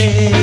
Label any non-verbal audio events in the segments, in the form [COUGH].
steady.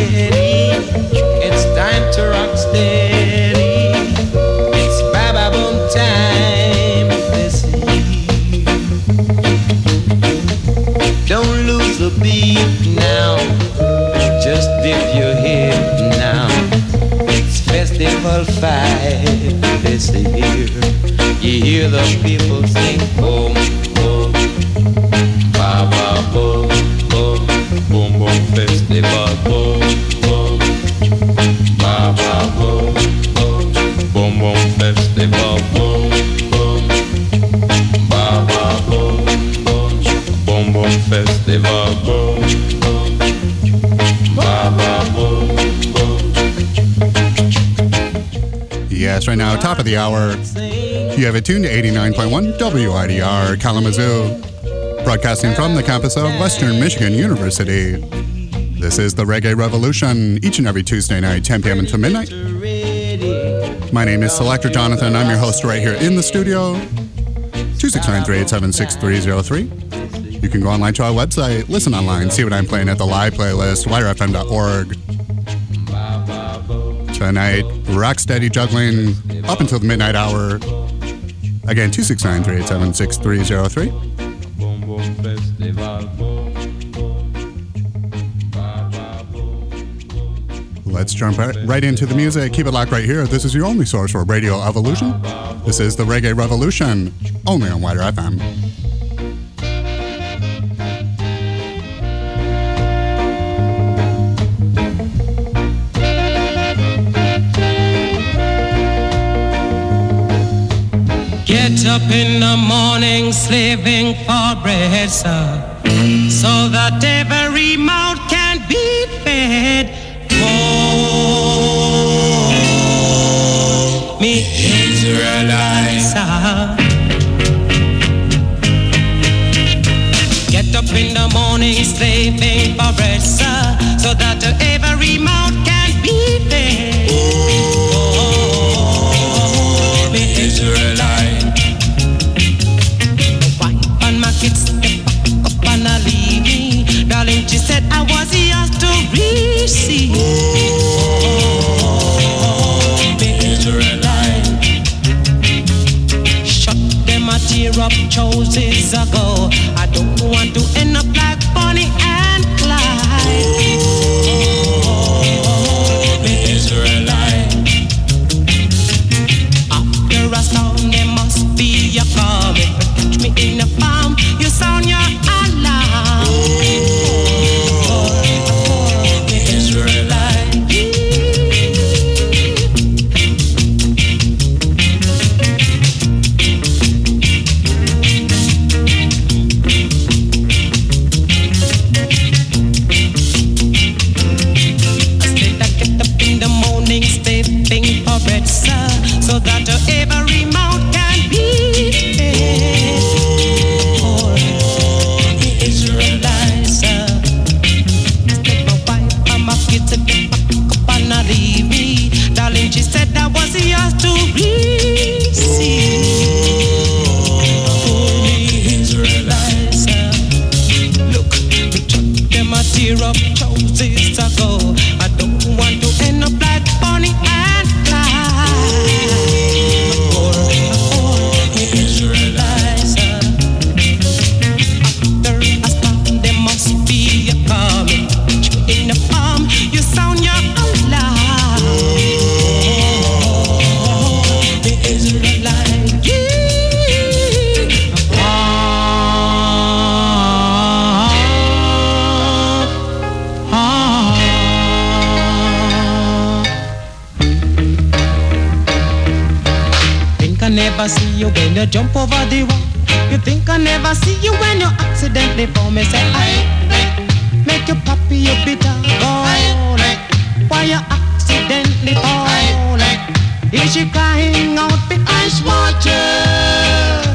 Yes, right now, top of the hour. You have it tuned to 89.1 WIDR Kalamazoo, broadcasting from the campus of Western Michigan University. This is the Reggae Revolution, each and every Tuesday night, 10 p.m. until midnight. My name is Selector Jonathon. I'm your host right here in the studio. 269-387-6303. You can go online to our website, listen online, see what I'm playing at the live playlist, widerfm.org. Tonight, Rocksteady juggling up until the midnight hour. Again, 269 387 6303. Jump right, into the music. Keep it locked right here. This is your only source for Radio Evolution. This is the Reggae Revolution, only on WIDR FM. Get up in the morning slaving for bread, sir, so that every mouth can be fed. Morning slaving for bread, sir, so that every mouth I never see you when you jump over the wall. You think I never see you when you accidentally fall. Me say, I make you poppy, you bitter ball. Why you accidentally fall? Is she crying out the ice water?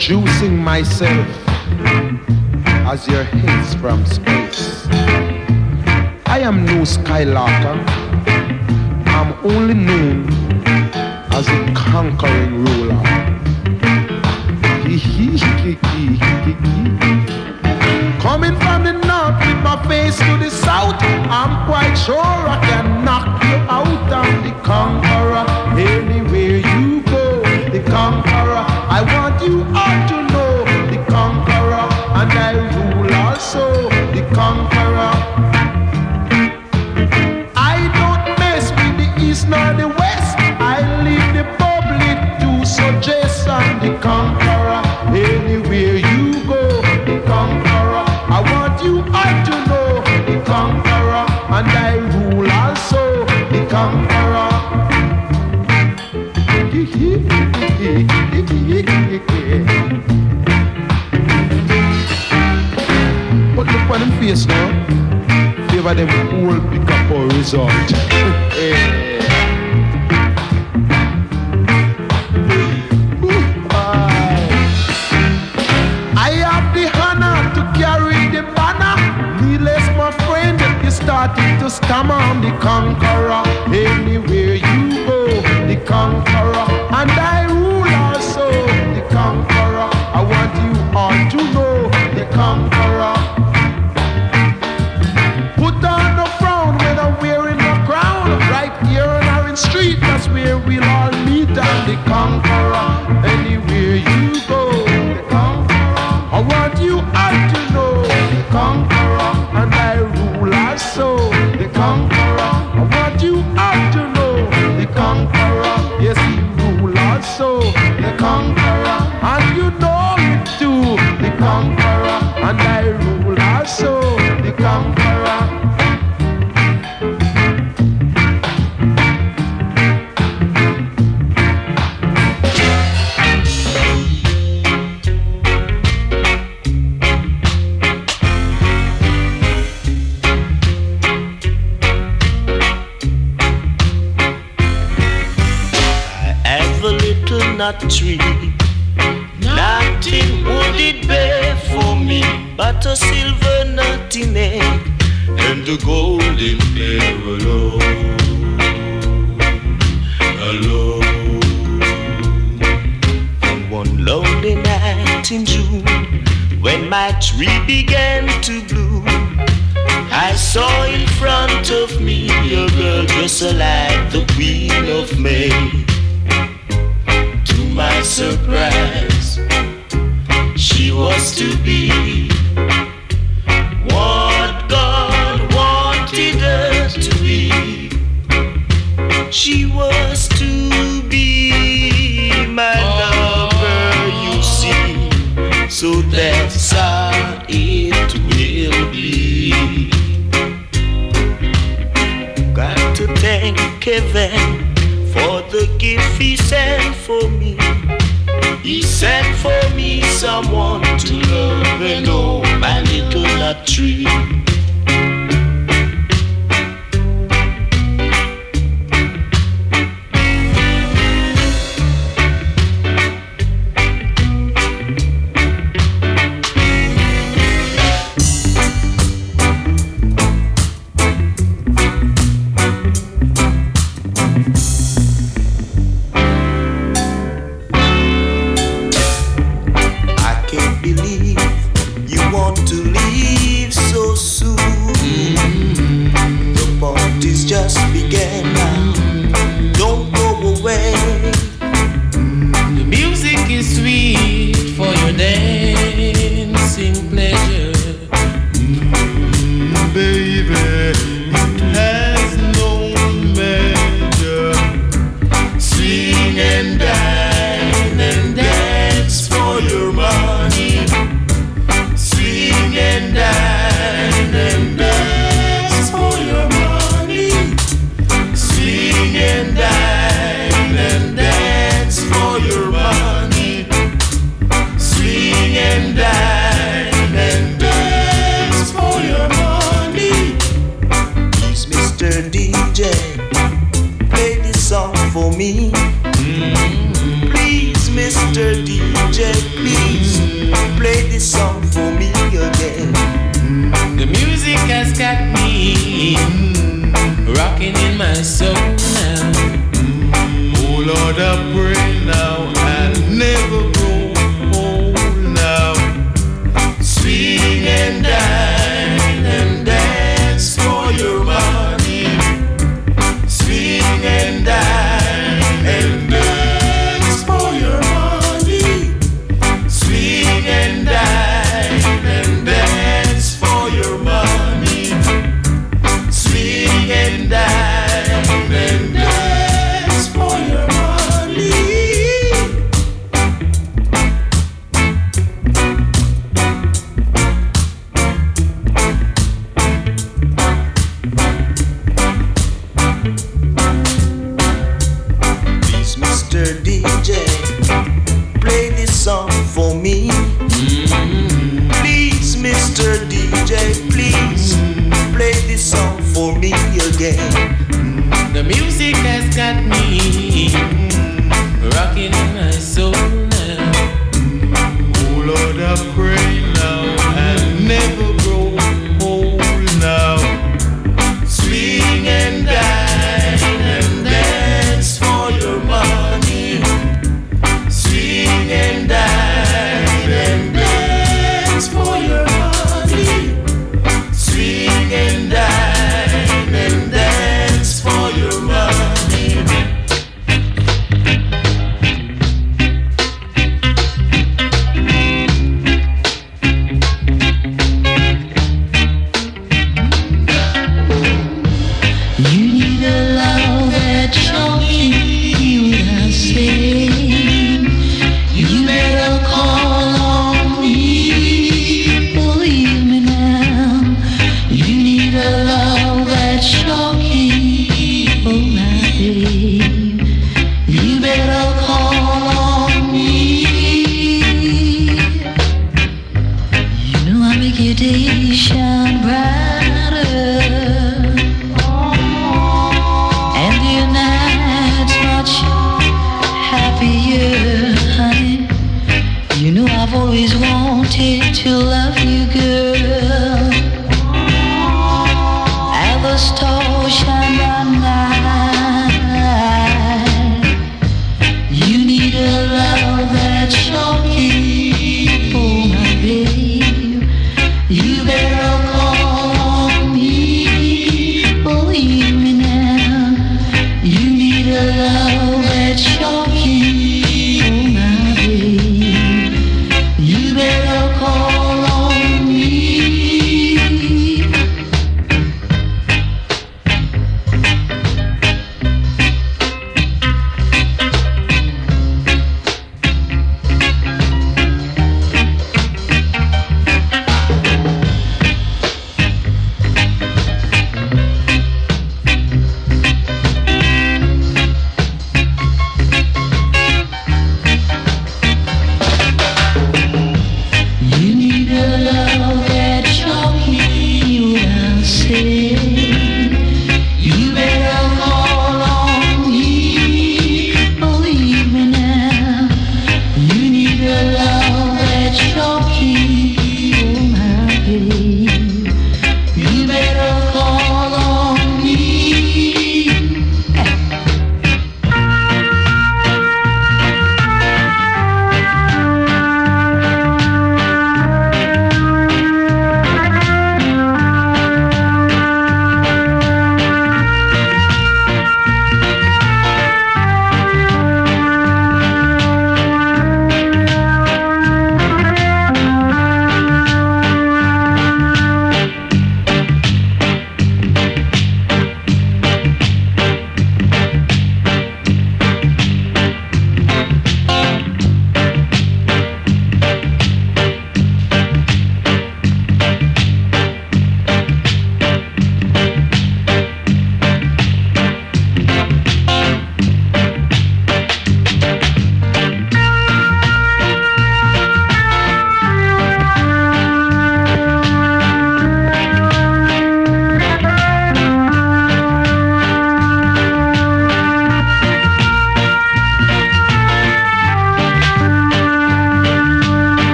juicing myself as your hits from space. I am no skylarker. I'm only known as a conquering ruler. [LAUGHS] Coming from the north with my face to the south, I'm quite sure I can knock you out. I'm the conqueror anywhere you go. The conqueror. face now. Favor them pick up [LAUGHS] eh. I have the honor to carry the banner. Needless, my friend, you started to stammer, on the conqueror. heaven for the gift he sent for me. He sent for me someone to love and know my little tree.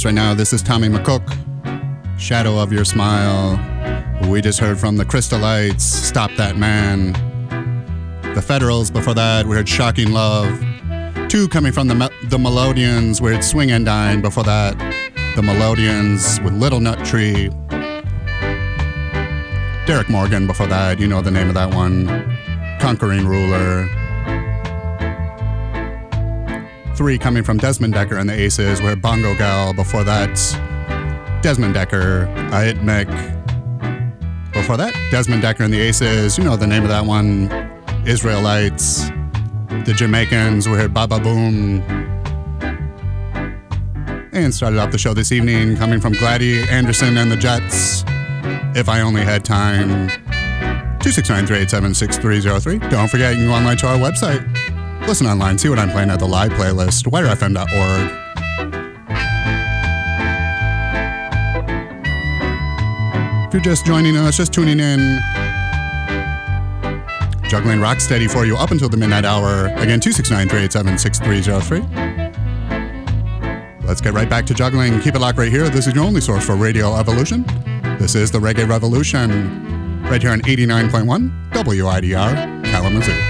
Yes, right now, this is Tommy McCook, Shadow of Your Smile. We just heard from the Crystallites, Stop That Man. The Federals, before that, we heard Shocking Love. Two coming from the, the Melodians, we heard Swing and Dine. Before that, the Melodians with Little Nut Tree. Derrick Morgan, before that, you know the name of that one. Conquering Ruler. Three coming from Desmond Dekker and the Aces, where Bongo Gal. Before that, Desmond Dekker, It Mek. Before that, Desmond Dekker and the Aces, you know the name of that one. Israelites. The Jamaicans, we heard Baba Boom. And started off the show this evening coming from Gladdy Anderson and the Jets. If I Only Had Time, 269-387-6303. Don't forget, you can go online to our website. Listen online, see what I'm playing at the live playlist, wirefm.org. If you're just joining us, just tuning in, juggling rock steady for you up until the midnight hour. Again, 269-387-6303. Let's get right back to juggling. Keep it locked right here. This is your only source for Radio Evolution. This is the Reggae Revolution, right here on 89.1 WIDR Kalamazoo.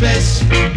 place.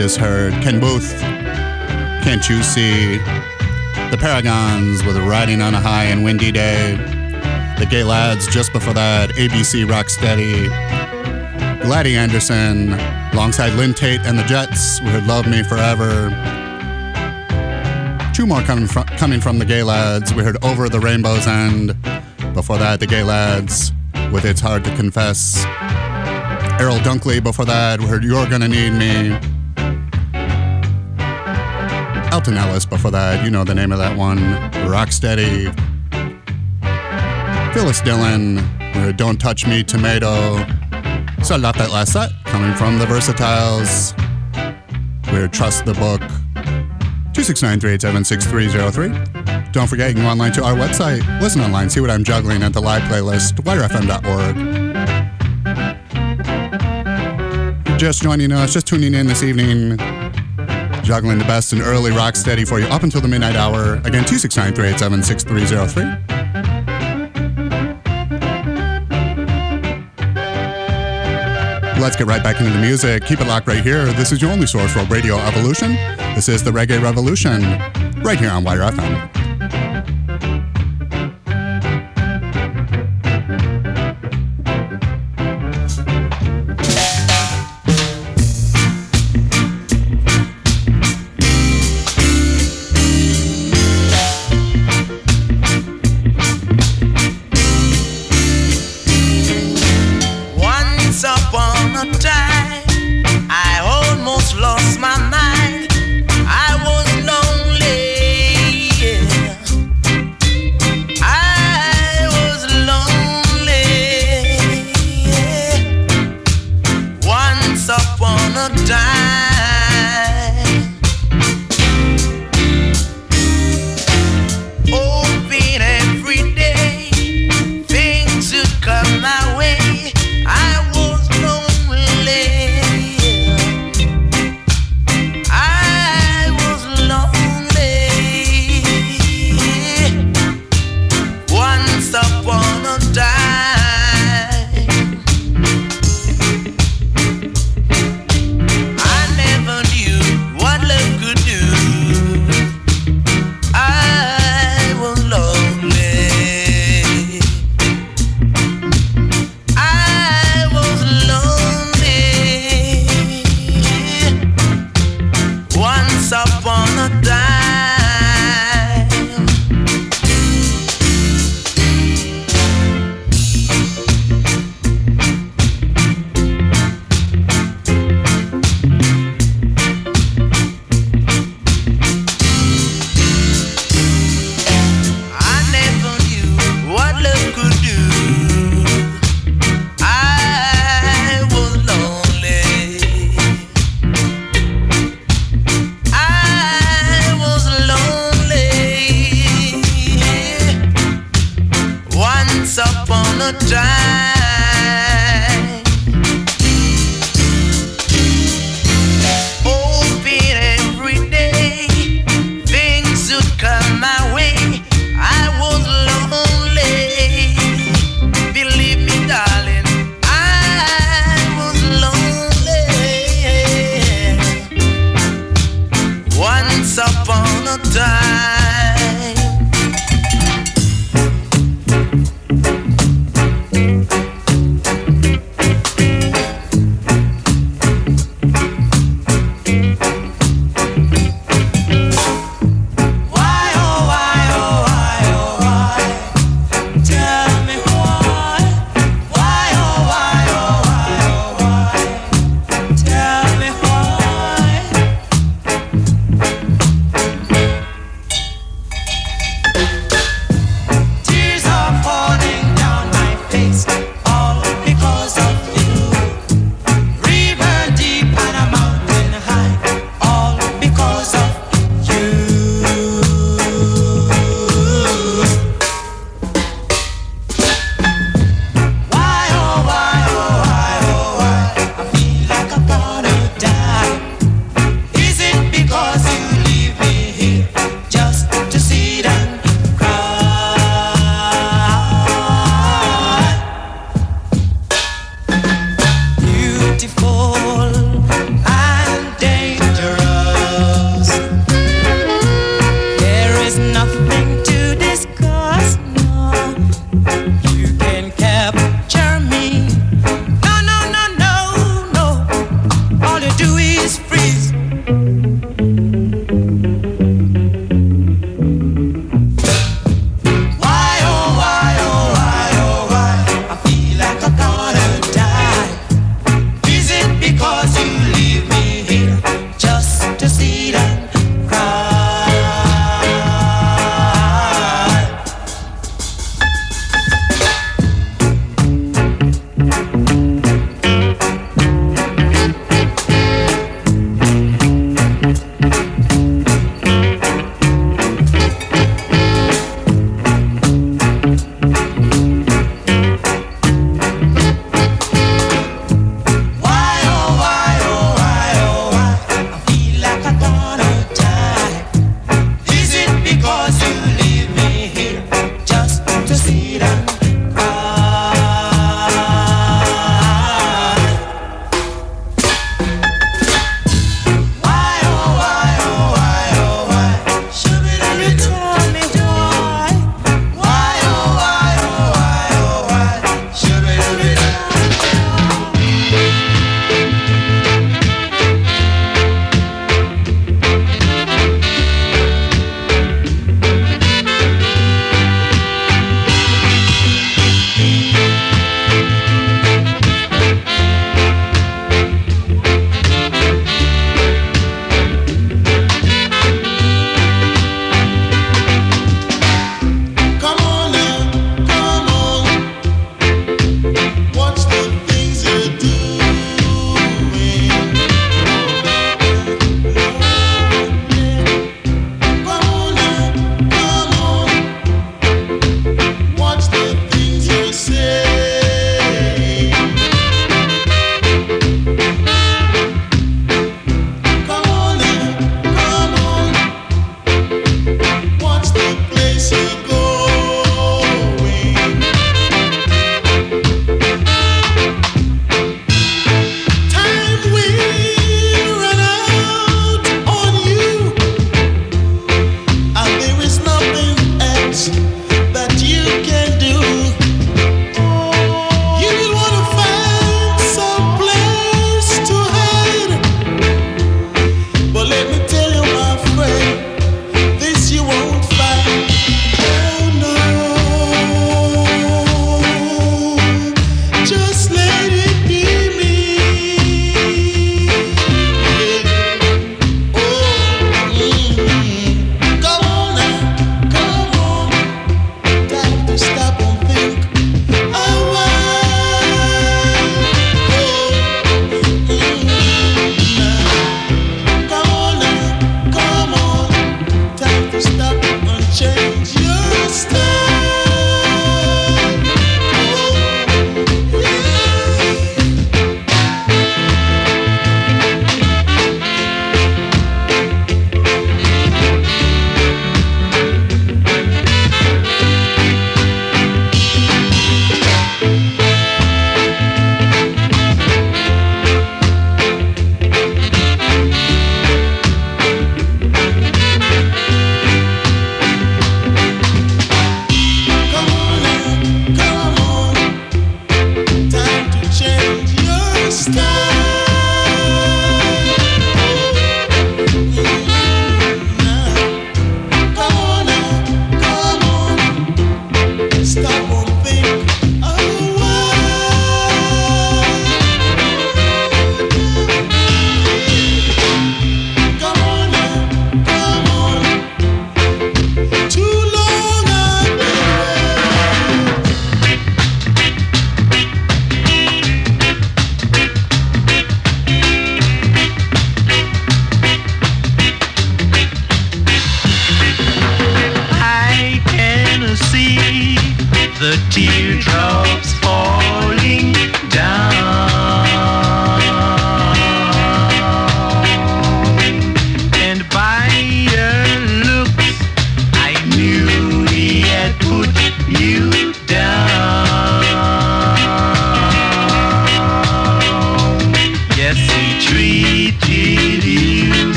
Just heard Ken Boothe. Can't you see? The Paragons with Riding on a High and Windy Day. The Gaylads just before that. ABC Rocksteady. Gladdy Anderson alongside Lynn Taitt and the Jets. We heard Love Me Forever. Two more coming from, coming from the Gaylads. We heard Over the Rainbow's End. Before that, the Gaylads with It's Hard to Confess. Errol Dunkley before that. We heard You're Gonna Need Me. Alton Ellis before that. You know the name of that one. Rocksteady. Phyllis Dillon. Uh, Don't Touch Me, Tomato. Started off that last set coming from the Versatiles. We heard Trust the Book. 269-387-6303. Don't forget, you can go online to our website, listen online, see what I'm juggling at the live playlist, wirefm.org. Just joining us, just tuning in this evening, juggling the best and early rock steady for you up until the midnight hour. Again, 269-387-6303. Let's get right back into the music. Keep it locked right here. This is your only source for Radio Evolution. This is the Reggae Revolution, right here on WIDR FM.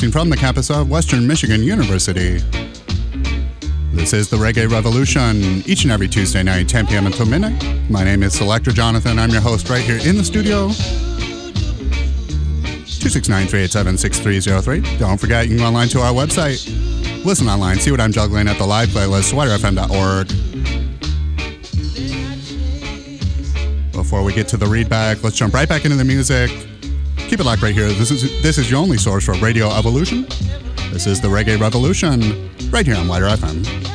Broadcasting from the campus of Western Michigan University. This is the Reggae Revolution, each and every Tuesday night, 10 p.m. until midnight. My name is Selector Jonathon. I'm your host right here in the studio. 269-387-6303. Don't forget, you can go online to our website. Listen online, see what I'm juggling at the live playlist, sweaterfm.org. Before we get to the readback, let's jump right back into the music. Keep it locked right here. This is this is your only source for Radio Evolution. This is the Reggae Revolution, right here on WIDR FM.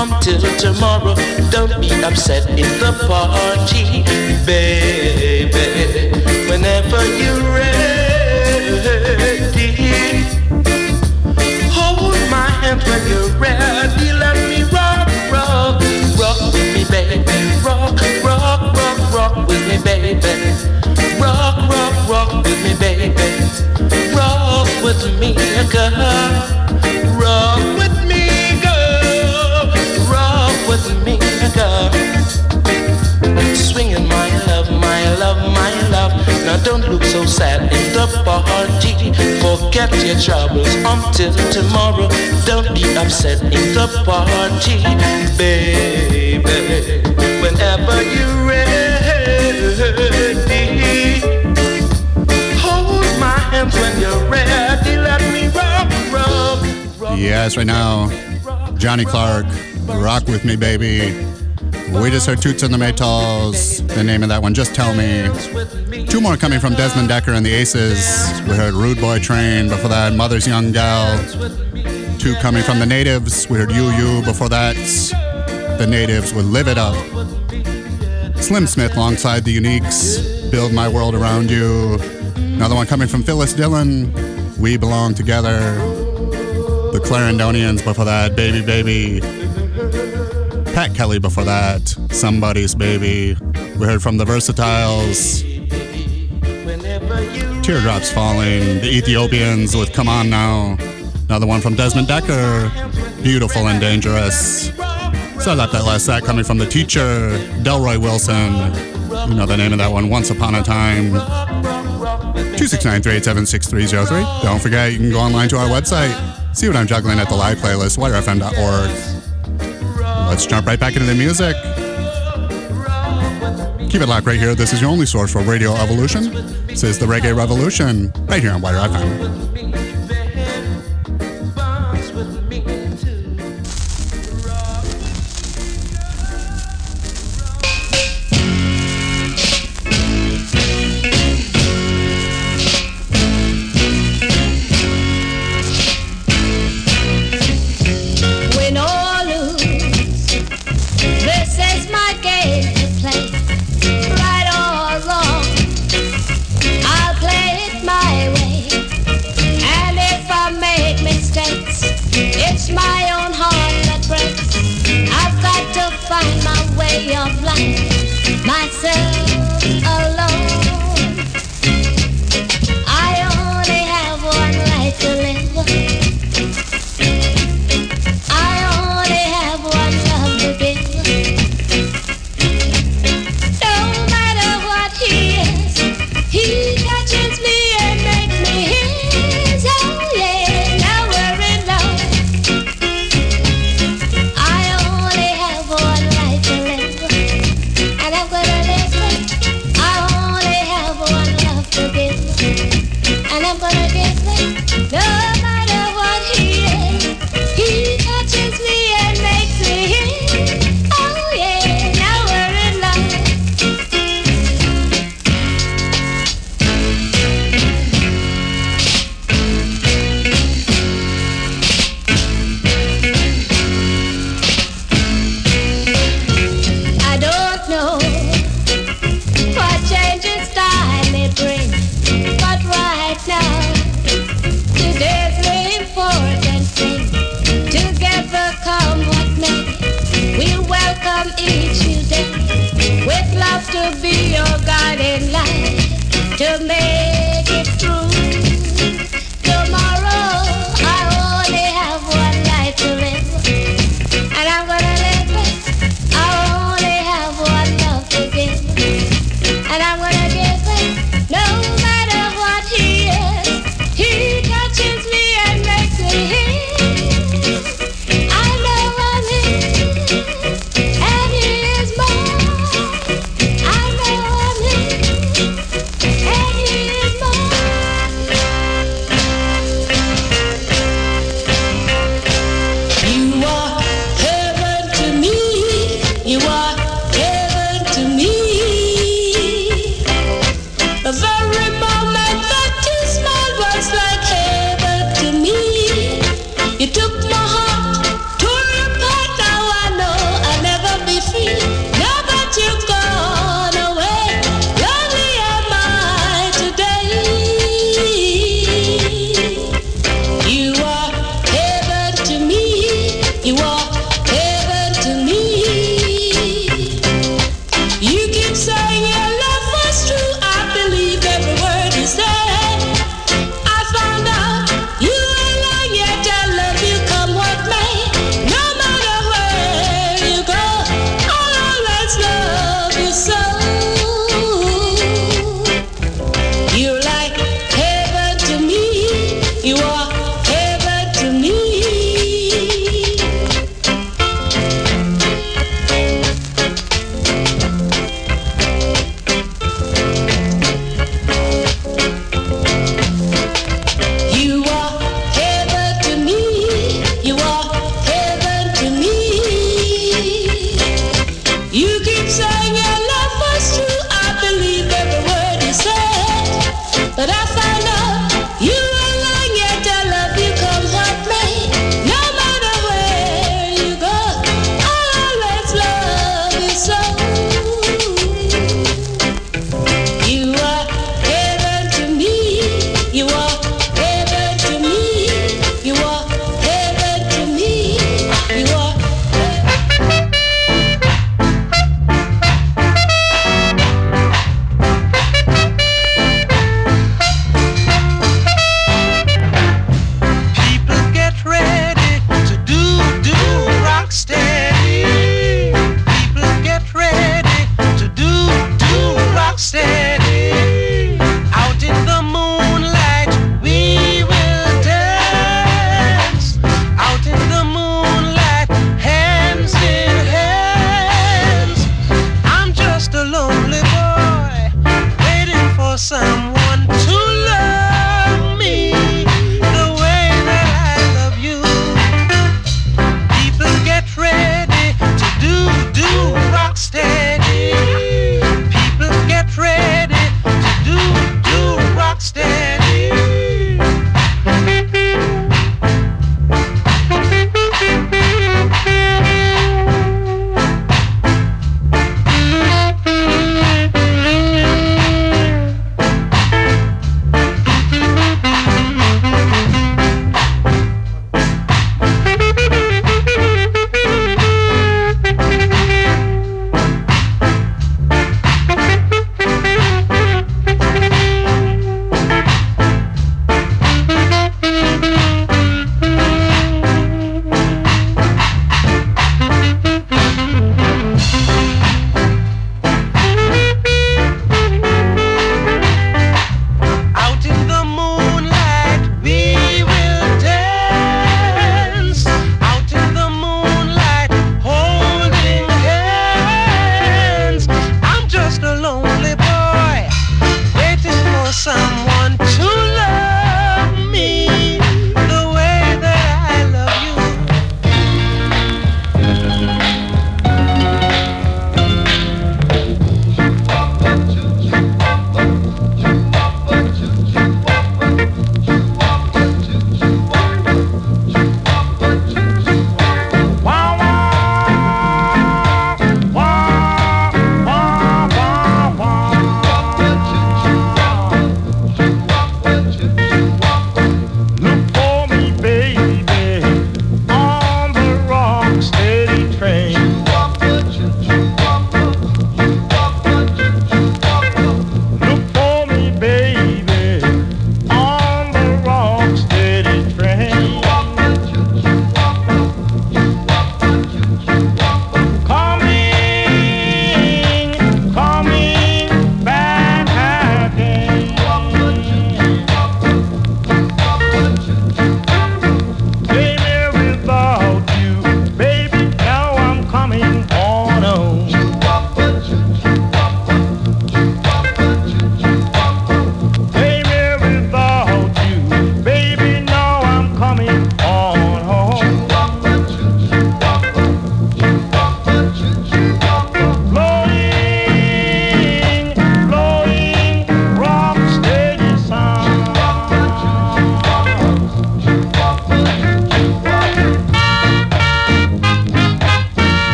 Troubles until tomorrow. Don't be upset in the party, baby. Don't look so sad in the party. Forget your troubles until tomorrow. Don't be upset in the party, baby. Whenever you're ready, hold my hands when you're ready. Let me rock, rock, rock. Yes, right now, Johnny Clarke, Rock With Me Baby. We just heard Toots and the Maytals. The name of that one, Just Tell Me. Two more coming from Desmond Dekker and the Aces. We heard Rude Boy Train. Before that, Mother's Young Gal. Two coming from the Natives. We heard You You. Before that, the Natives would Live It Up. Slim Smith alongside the Uniques. Build My World Around You. Another one coming from Phyllis Dillon. We Belong Together. The Clarendonians before that, Baby Baby. Pat Kelly before that, Somebody's Baby. We heard from the Versatiles, Teardrops Falling, the Ethiopians with Come On Now, another one from Desmond Dekker, Beautiful and Dangerous. So I left that last set coming from the teacher, Delroy Wilson. You know the name of that one, Once Upon a Time. 269-387-6303. Don't forget, you can go online to our website, see what I'm juggling at the live playlist, wirefm.org. Let's jump right back into the music. Keep it locked right here. This is your only source for Radio Evolution. This is the Reggae Revolution right here on White Rock Island.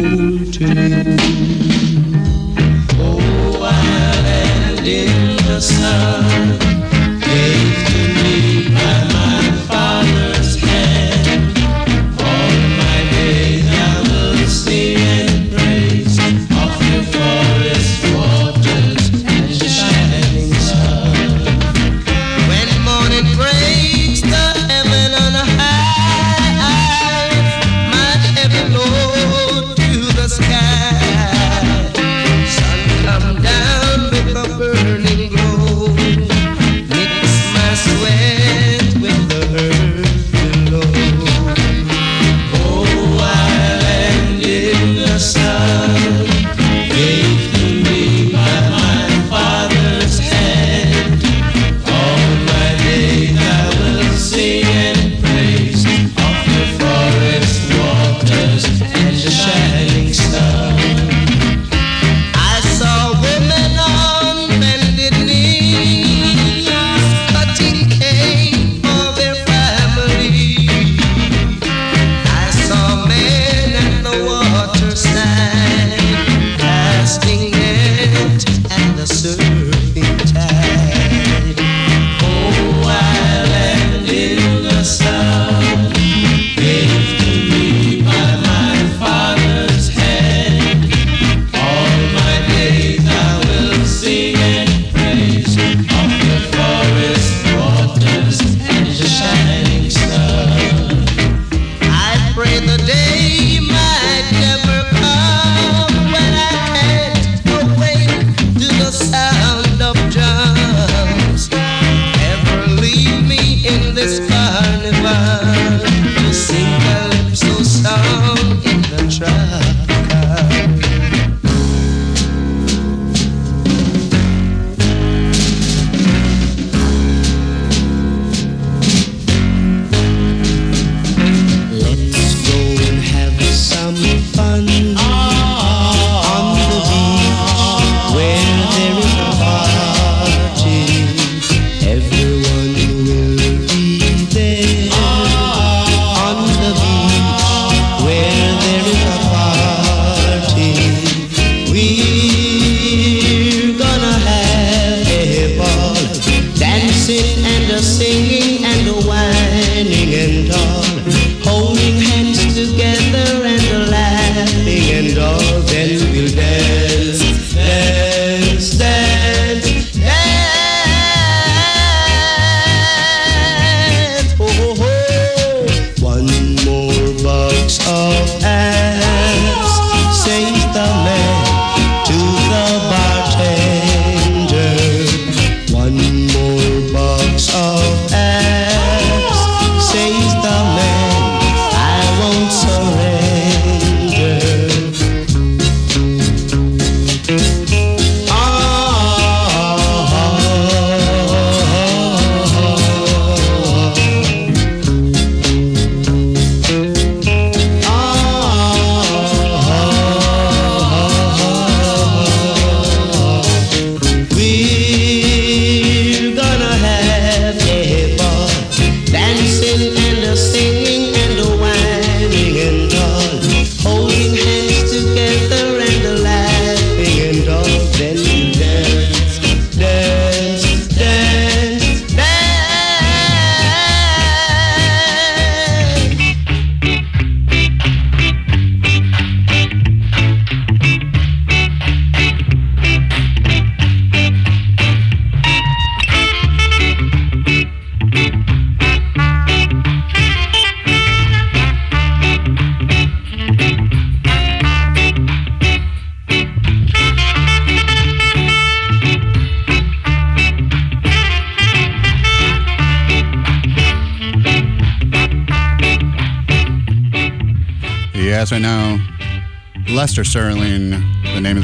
Me. Oh, island in the sun,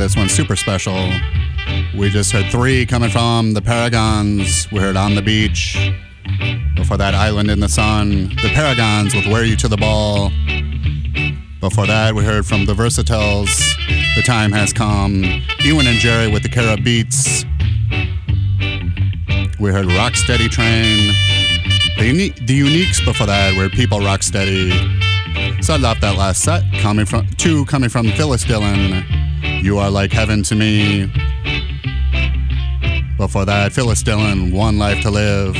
this one's super special. We just heard three coming from the Paragons. We heard On the Beach. Before that, Island in the Sun. The Paragons with Wear You to the Ball. Before that, we heard from the Versatiles. The Time Has Come. Ewan and Jerry with the Carib Beats. We heard Rocksteady Train. The, uni- the Uniques before that were People Rocksteady. Started off that last set, coming from two coming from Phyllis Dillon. You are like heaven to me. Before that, Phyllis Dillon, One Life to Live.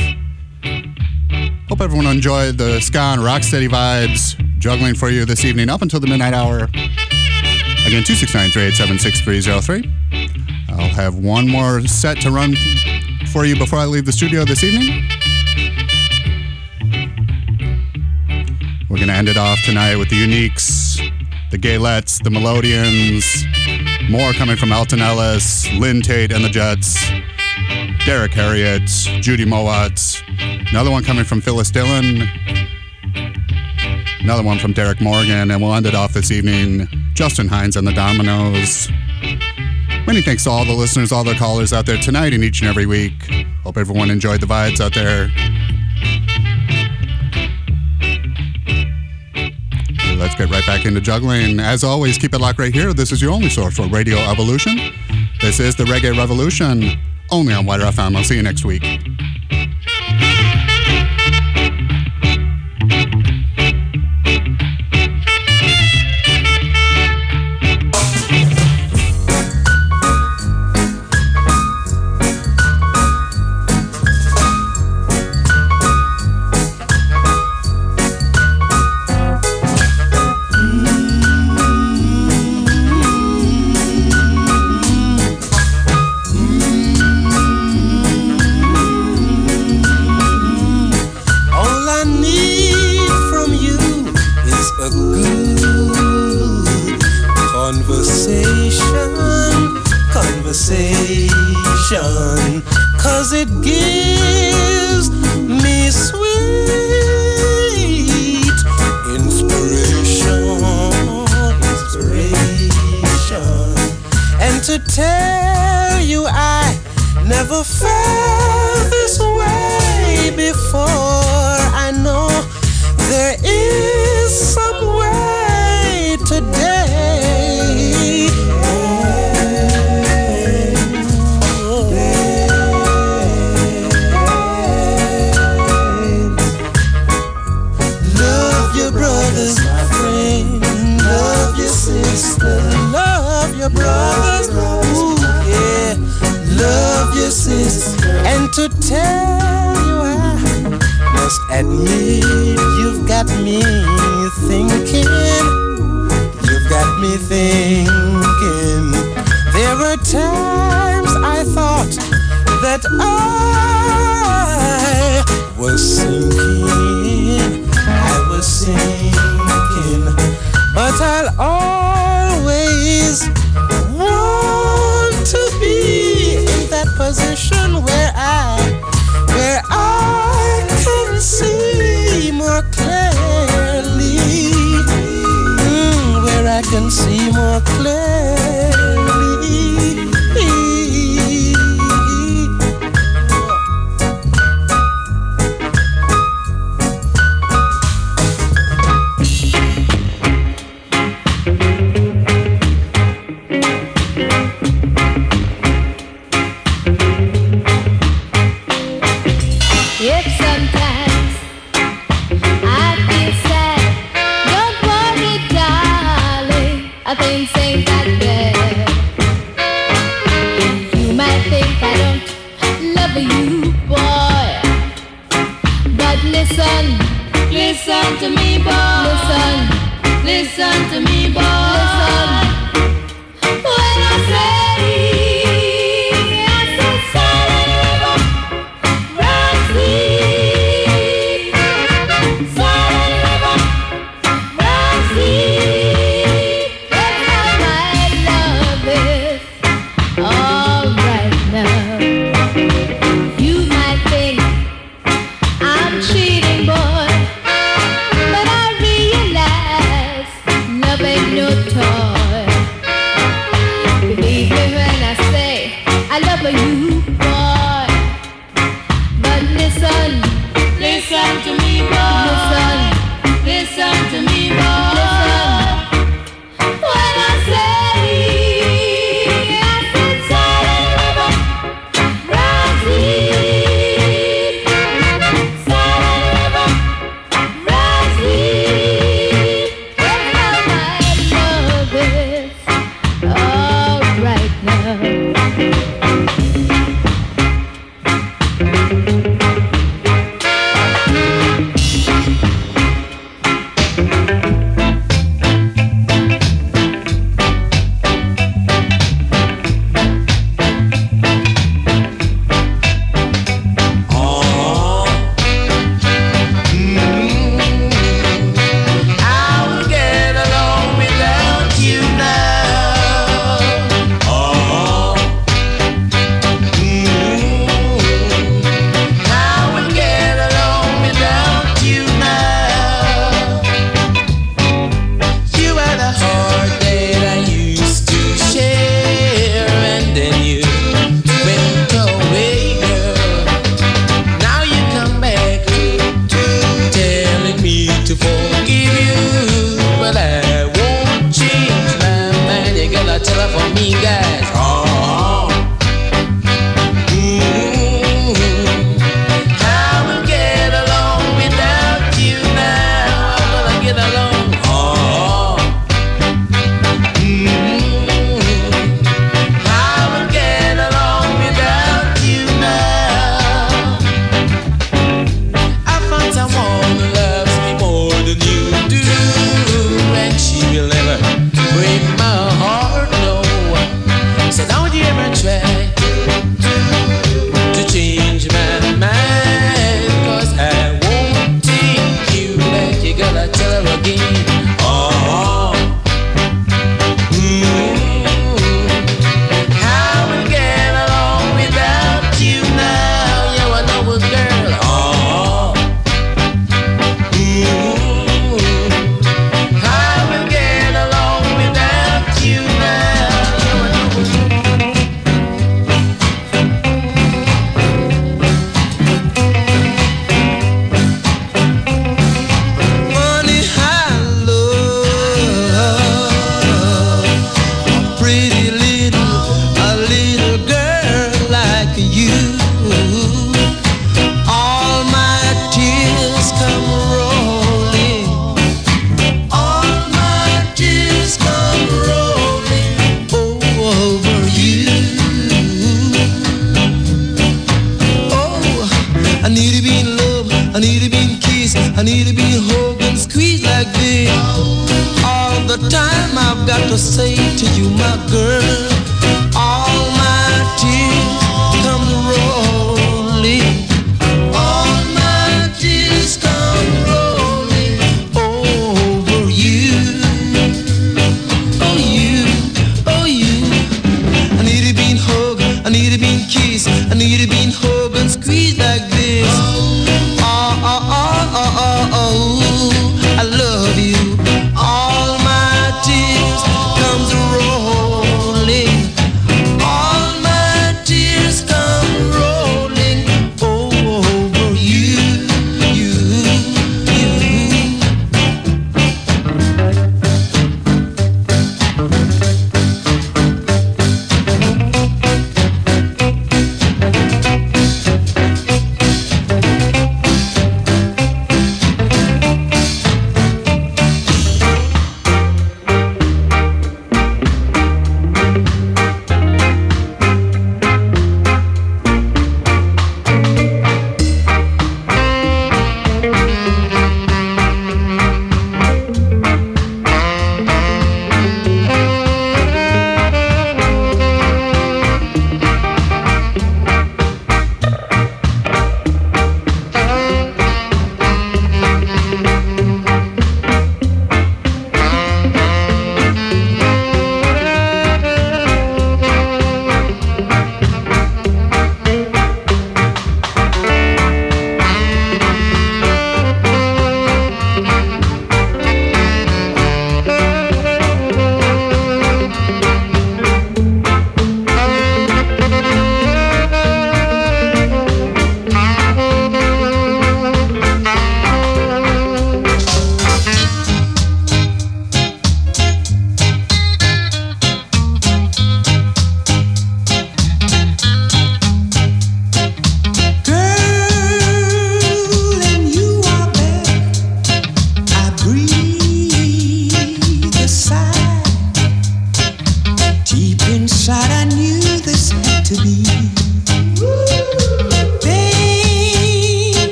Hope everyone enjoyed the ska and rocksteady vibes juggling for you this evening up until the midnight hour. Again, 269 387 6303. I'll have one more set to run for you before I leave the studio this evening. We're going to end it off tonight with the Uniques, the Gaylettes, the Melodians, more coming from Alton Ellis, Lynn Taitt and the Jets, Derrick Harriott, Judy Mowatt, another one coming from Phyllis Dillon, another one from Derrick Morgan, and we'll end it off this evening, Justin Hines and the Dominoes. Many thanks to all the listeners, all the callers out there tonight and each and every week. Hope everyone enjoyed the vibes out there. Let's get right back into juggling. As always, keep it locked right here. This is your only source for Radio Evolution. This is the Reggae Revolution, only on WIDR FM. I'll see you next week. Conversation, cause it gives me sweet inspiration, inspiration, and to tell you I never felt to tell you, I must admit, you've got me thinking. You've got me thinking. There were times I thought that I was sinking. Position where I, where I can see more clearly. Mm, where I can see more clearly.